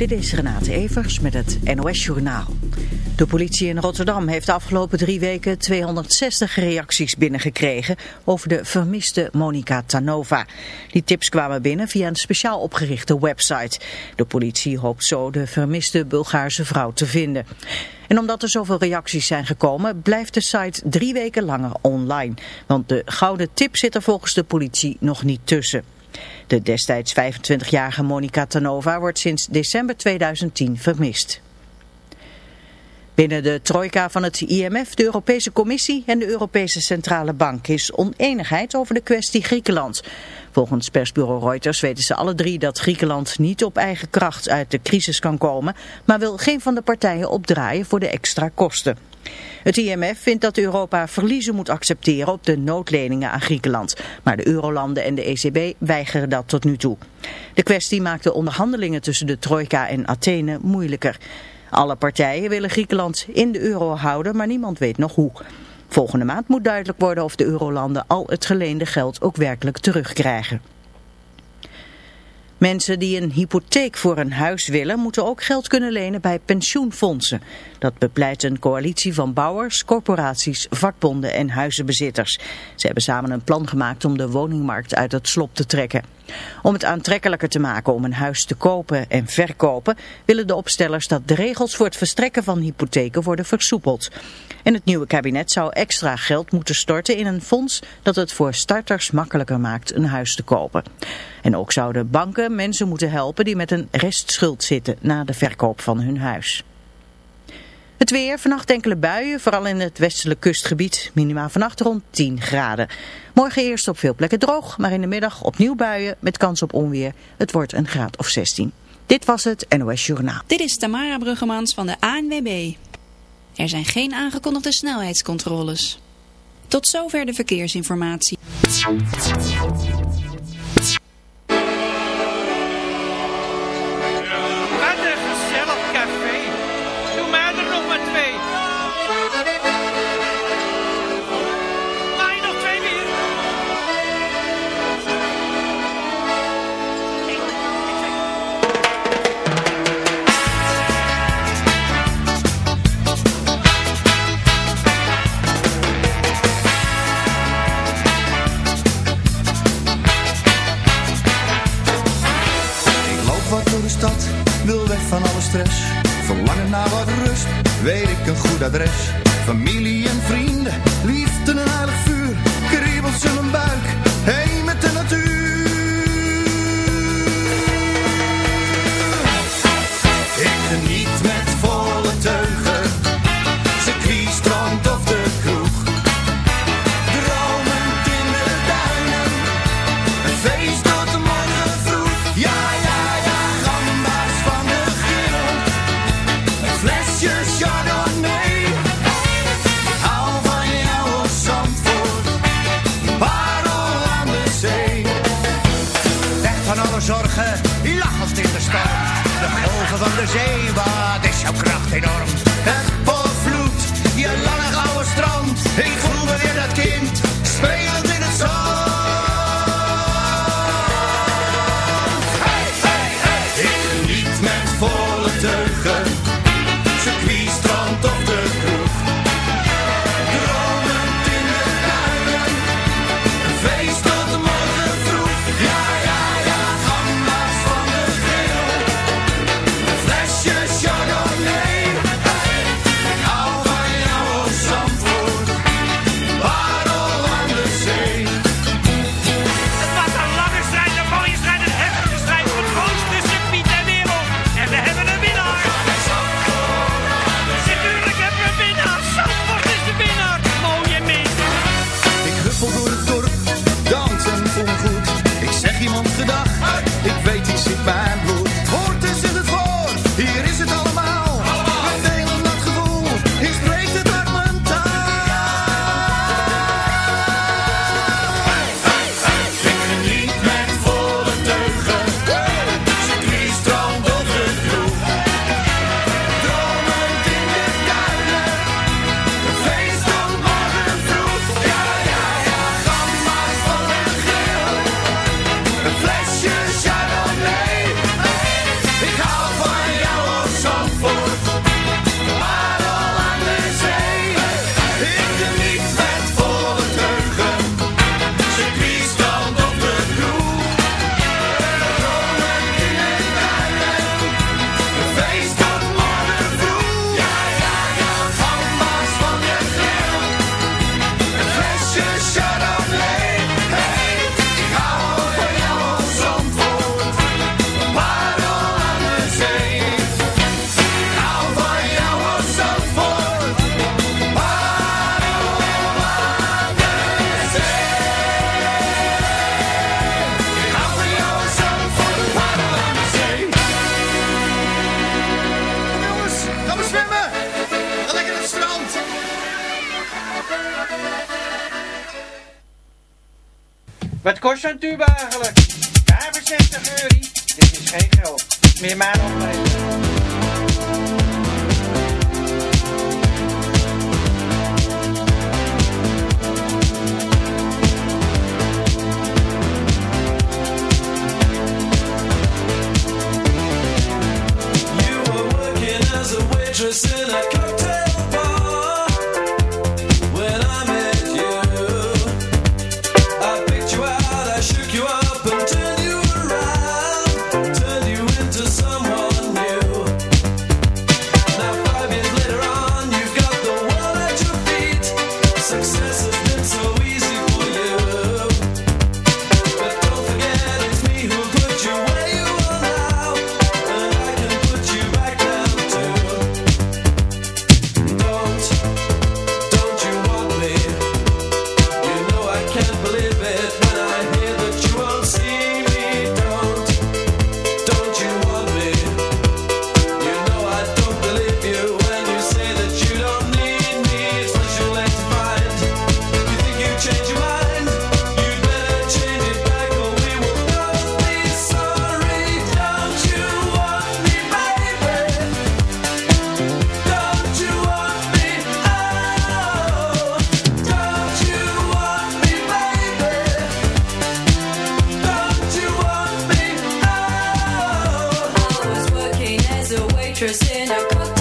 Dit is Renate Evers met het NOS Journaal. De politie in Rotterdam heeft de afgelopen drie weken 260 reacties binnengekregen over de vermiste Monica Tanova. Die tips kwamen binnen via een speciaal opgerichte website. De politie hoopt zo de vermiste Bulgaarse vrouw te vinden. En omdat er zoveel reacties zijn gekomen, blijft de site drie weken langer online. Want de gouden tip zit er volgens de politie nog niet tussen. De destijds 25-jarige Monica Tanova wordt sinds december 2010 vermist. Binnen de trojka van het IMF, de Europese Commissie en de Europese Centrale Bank is oneenigheid over de kwestie Griekenland. Volgens persbureau Reuters weten ze alle drie dat Griekenland niet op eigen kracht uit de crisis kan komen, maar wil geen van de partijen opdraaien voor de extra kosten. Het IMF vindt dat Europa verliezen moet accepteren op de noodleningen aan Griekenland. Maar de eurolanden en de ECB weigeren dat tot nu toe. De kwestie maakt de onderhandelingen tussen de Trojka en Athene moeilijker. Alle partijen willen Griekenland in de euro houden, maar niemand weet nog hoe. Volgende maand moet duidelijk worden of de eurolanden al het geleende geld ook werkelijk terugkrijgen. Mensen die een hypotheek voor een huis willen, moeten ook geld kunnen lenen bij pensioenfondsen. Dat bepleit een coalitie van bouwers, corporaties, vakbonden en huizenbezitters. Ze hebben samen een plan gemaakt om de woningmarkt uit het slop te trekken. Om het aantrekkelijker te maken om een huis te kopen en verkopen, willen de opstellers dat de regels voor het verstrekken van hypotheken worden versoepeld. En het nieuwe kabinet zou extra geld moeten storten in een fonds dat het voor starters makkelijker maakt een huis te kopen. En ook zouden banken mensen moeten helpen die met een restschuld zitten na de verkoop van hun huis. Het weer, vannacht enkele buien, vooral in het westelijk kustgebied. Minima vannacht rond 10 graden. Morgen eerst op veel plekken droog, maar in de middag opnieuw buien met kans op onweer. Het wordt een graad of 16. Dit was het NOS Journaal. Dit is Tamara Bruggemans van de ANWB. Er zijn geen aangekondigde snelheidscontroles. Tot zover de verkeersinformatie. Weet ik een goed adres. Familie en vrienden, zo'n tube eigenlijk? 65 euro. Dit is geen geld. Meer maar op. waitress in a cocktail.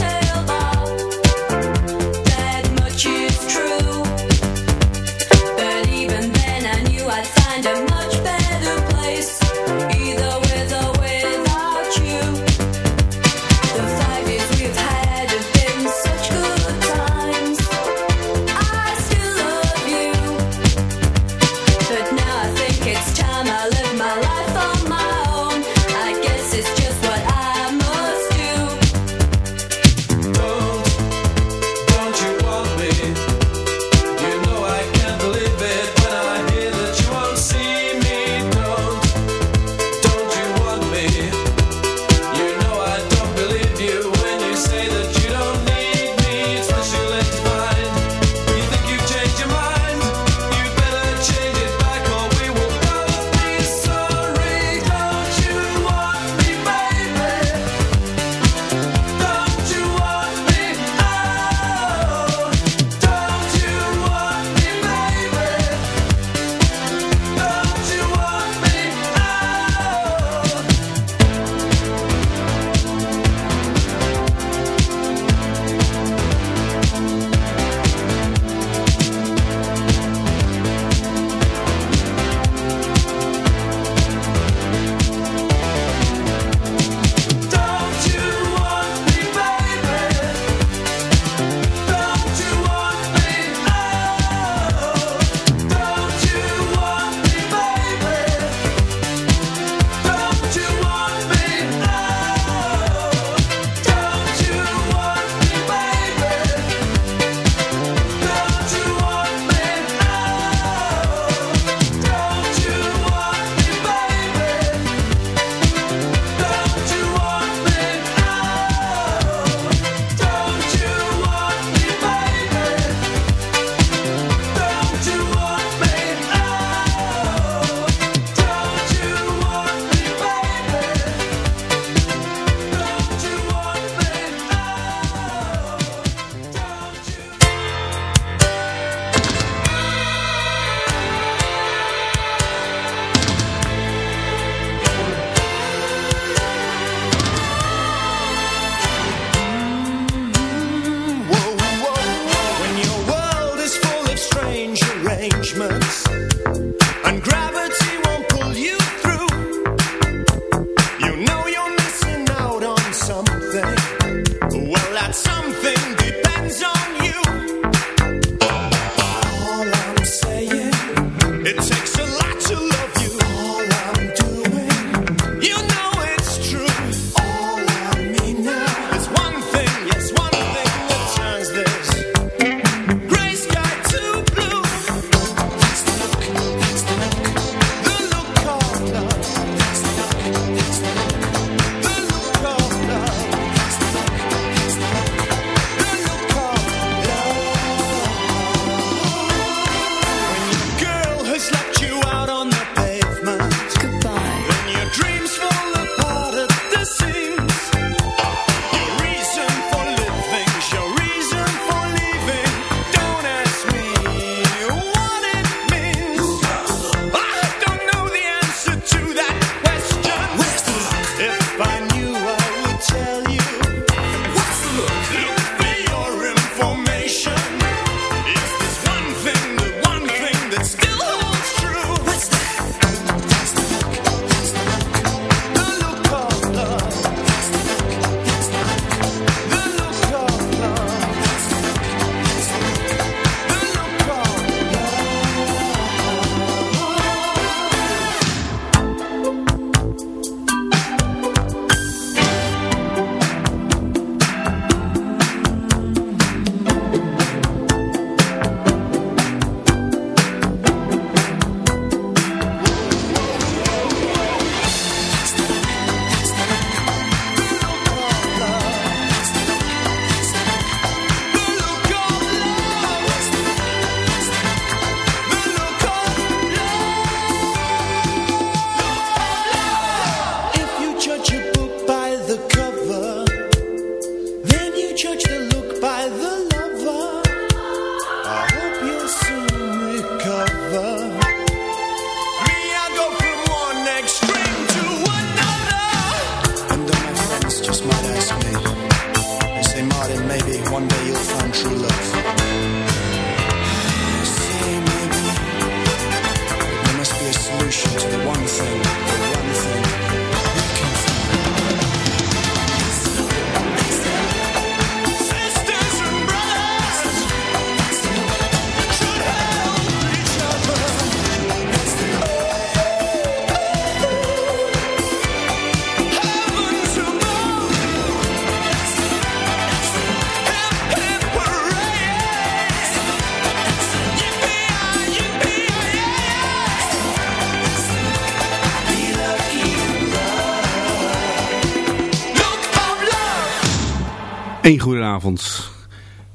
Een goedenavond.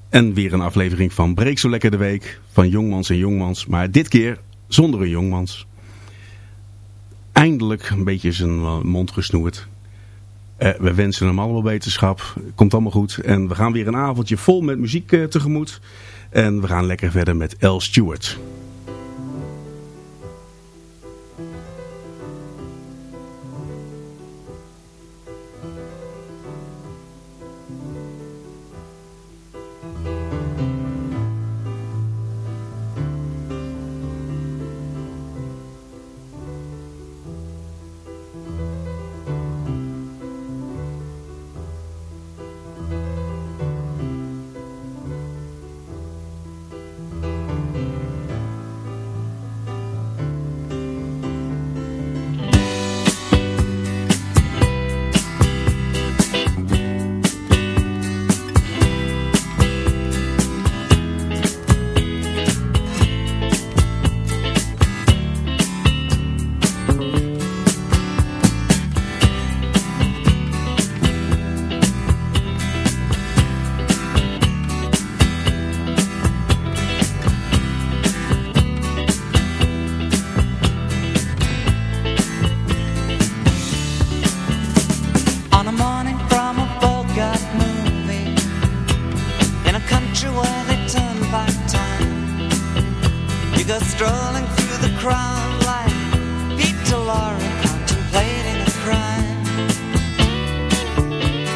En weer een aflevering van Breek zo lekker de week. Van jongmans en jongmans. Maar dit keer zonder een jongmans. Eindelijk een beetje zijn eh, mond gesnoerd. Eh, we wensen hem allemaal wetenschap. Komt allemaal goed. En we gaan weer een avondje vol met muziek eh, tegemoet. En we gaan lekker verder met L. Stewart.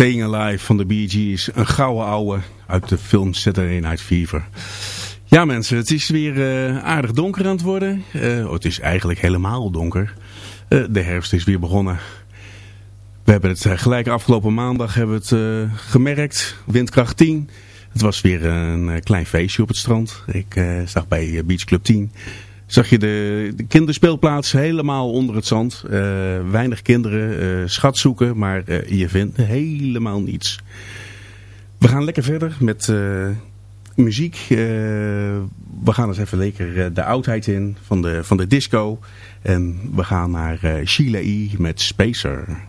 Staying Alive van de Bee Gees. Een gouden ouwe uit de film Saturday Night Fever. Ja mensen, het is weer eh, aardig donker aan het worden. Eh, oh, het is eigenlijk helemaal donker. Eh, de herfst is weer begonnen. We hebben het gelijk afgelopen maandag hebben het gemerkt. Windkracht 10. Het was weer een klein feestje op het strand. Ik zag bij Beach Club 10 zag je de, de kinderspeelplaats helemaal onder het zand. Uh, weinig kinderen, uh, schat zoeken, maar uh, je vindt helemaal niets. We gaan lekker verder met muziek. we gaan eens even lekker de oudheid in van de, van de disco. En we gaan naar Sheila E. met Spacer.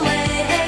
away.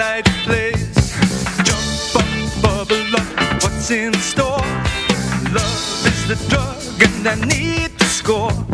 daylight plays. Jump up, bubble up, what's in store? Love is the drug, and I need to score.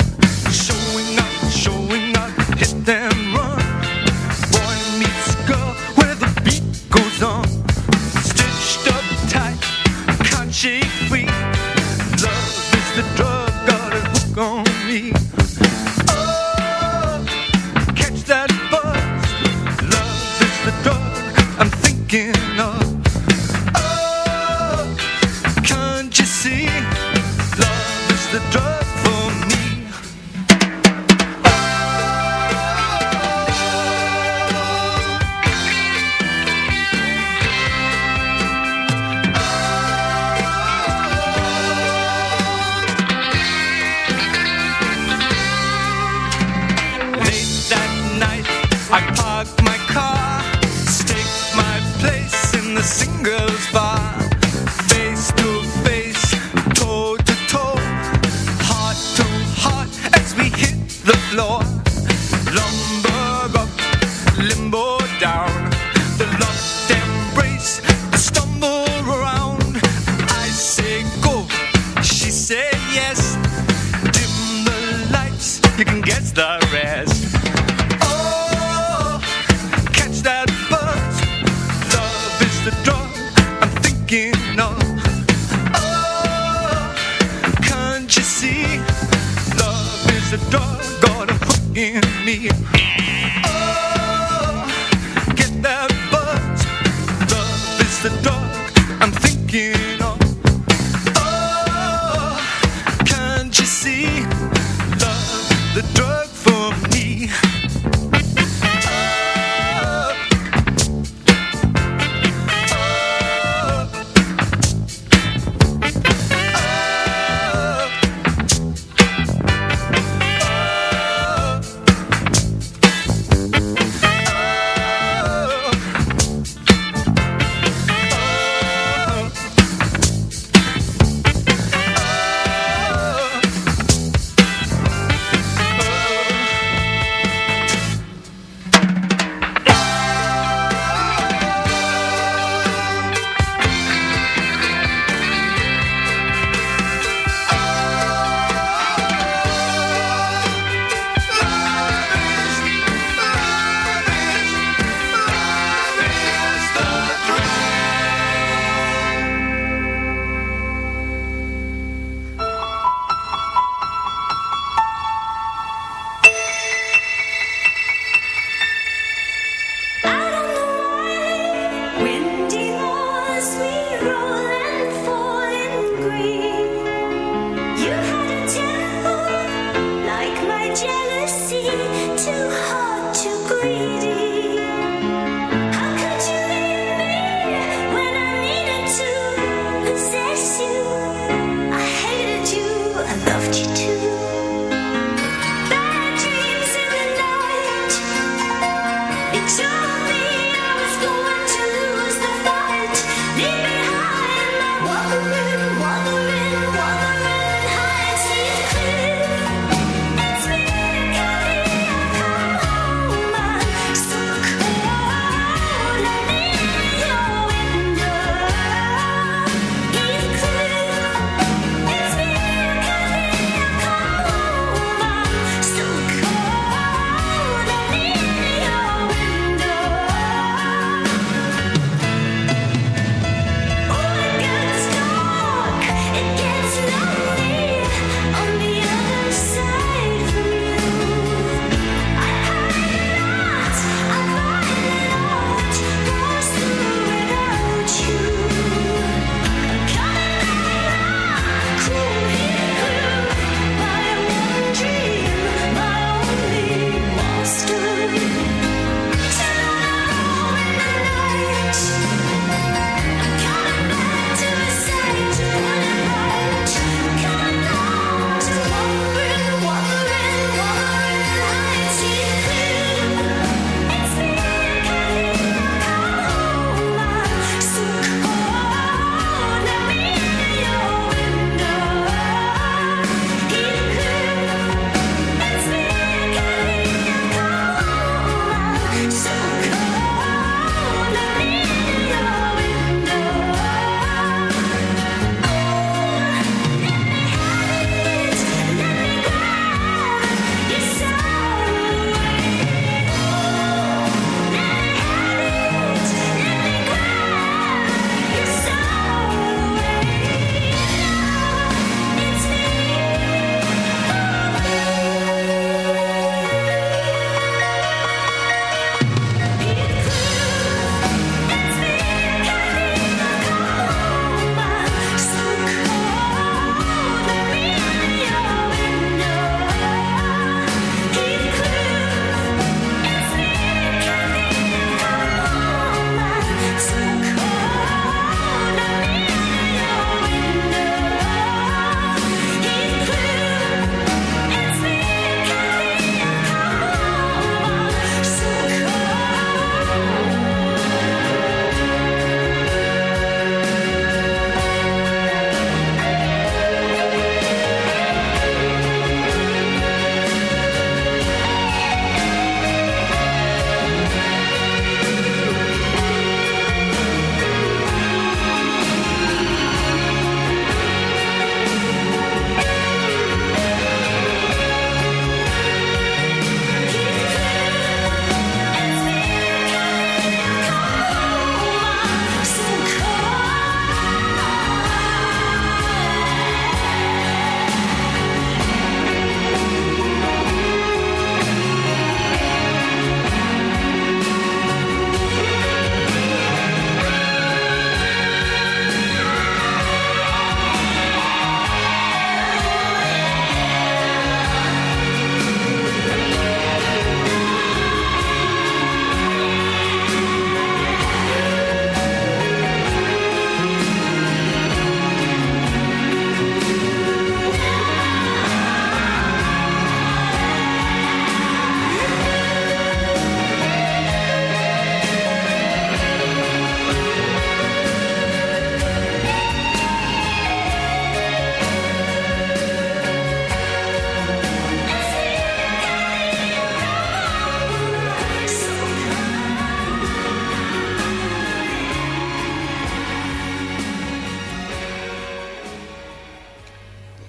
see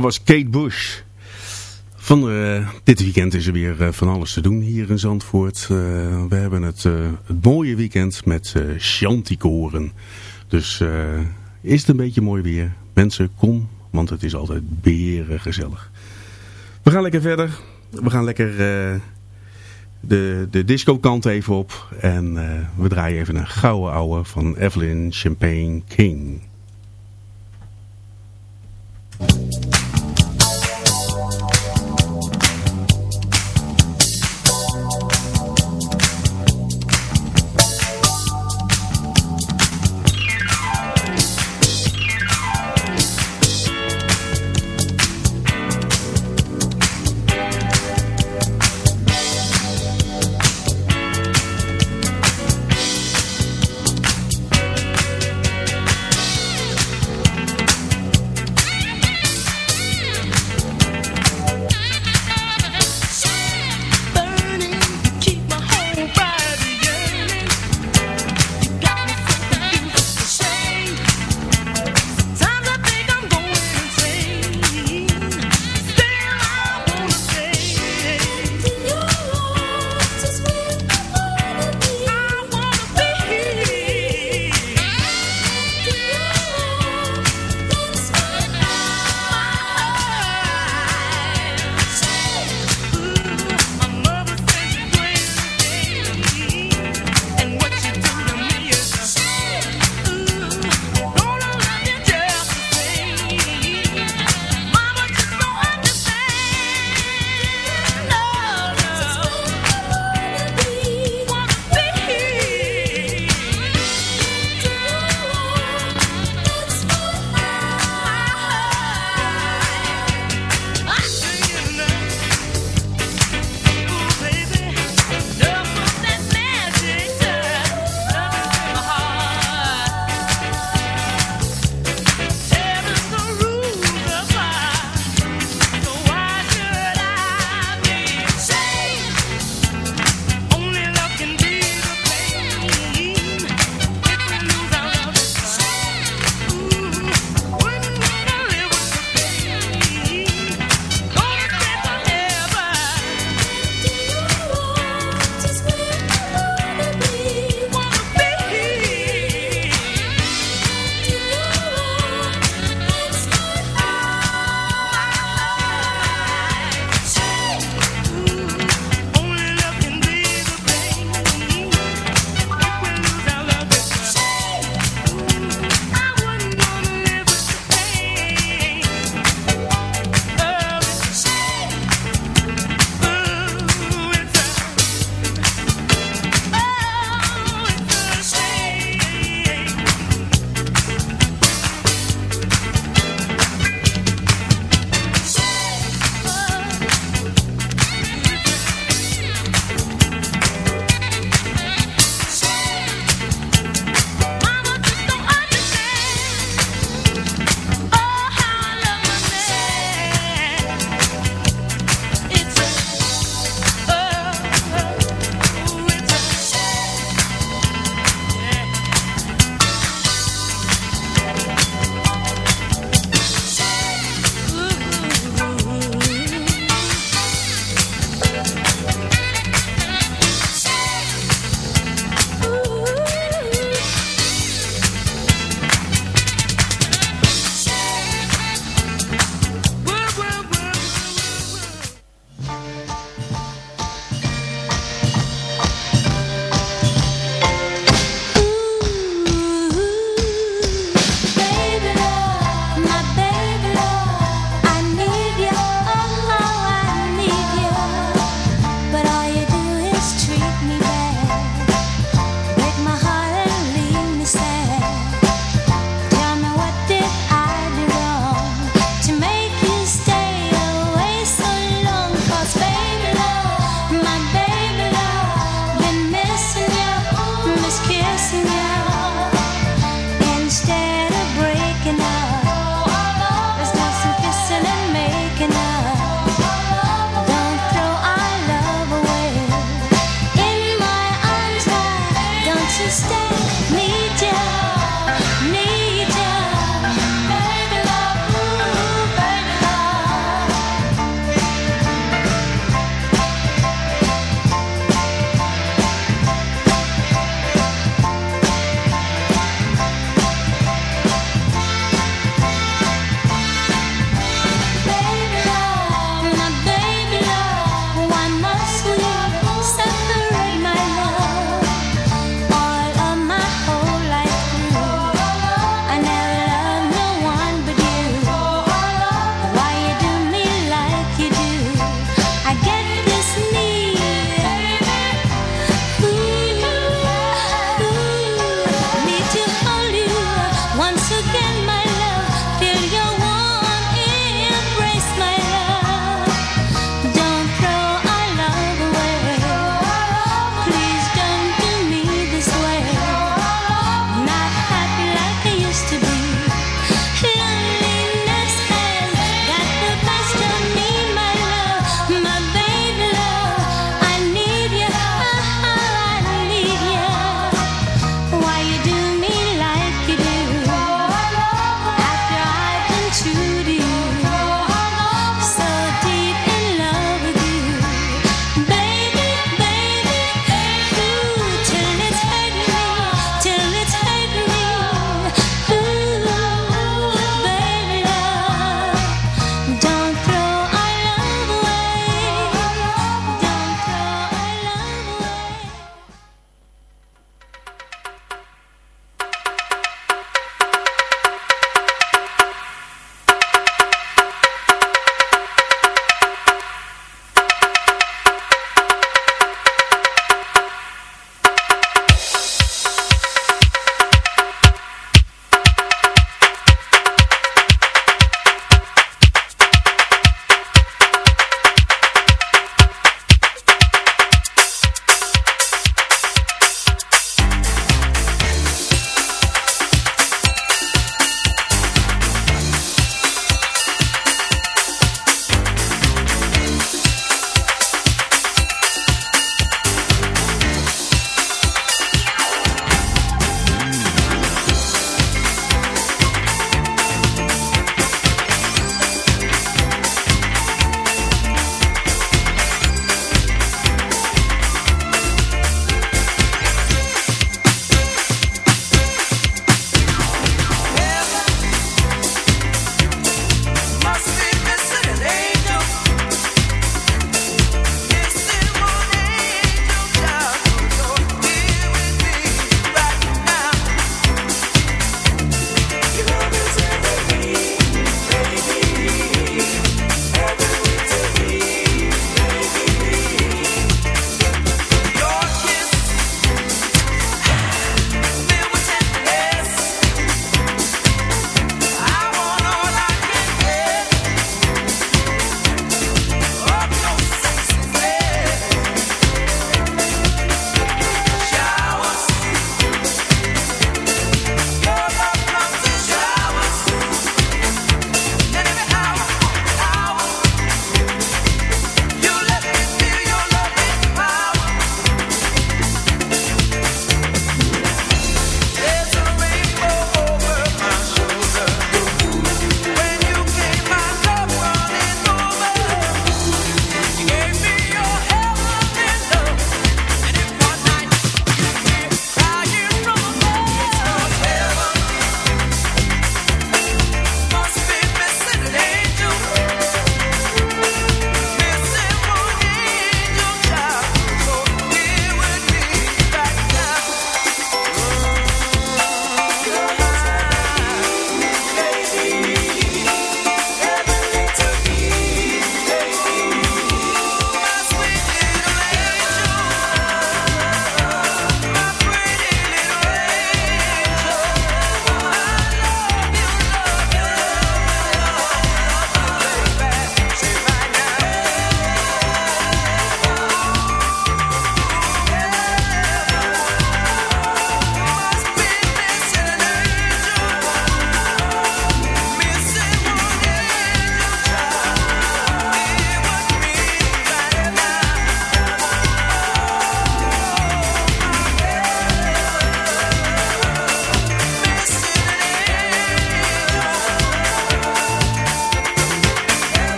Dat was Kate Bush. Van, eh, dit weekend is er weer eh, van alles te doen hier in Zandvoort. Eh, we hebben het, het mooie weekend met uh, Shantykoren. Dus is het een beetje mooi weer. Mensen, kom, want het is altijd beren gezellig. We gaan lekker verder. We gaan lekker de, de disco kant even op. En we draaien even een gouden ouwe van Evelyn Champagne King.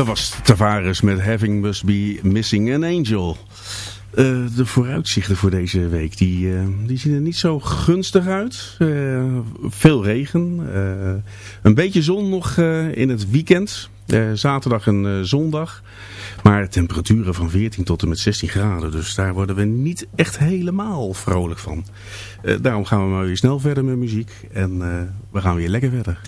Dat was Tavares met Having Must Be Missing an Angel. Eh, de vooruitzichten voor deze week, die, eh, die zien er niet zo gunstig uit. Eh, veel regen, een beetje zon nog in het weekend, zaterdag en zondag. Maar temperaturen van 14 tot en met 16 graden, dus daar worden we niet echt helemaal vrolijk van. Daarom gaan we maar weer snel verder met muziek en we gaan weer lekker verder.